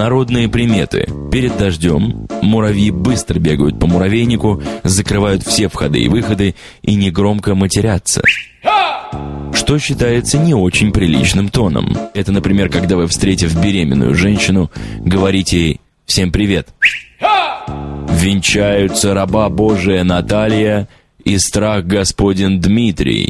Народные приметы. Перед дождем муравьи быстро бегают по муравейнику, закрывают все входы и выходы и негромко матерятся. Что считается не очень приличным тоном. Это, например, когда вы, встретив беременную женщину, говорите ей «Всем привет!» Венчаются раба Божия Наталья и страх Господин Дмитрий.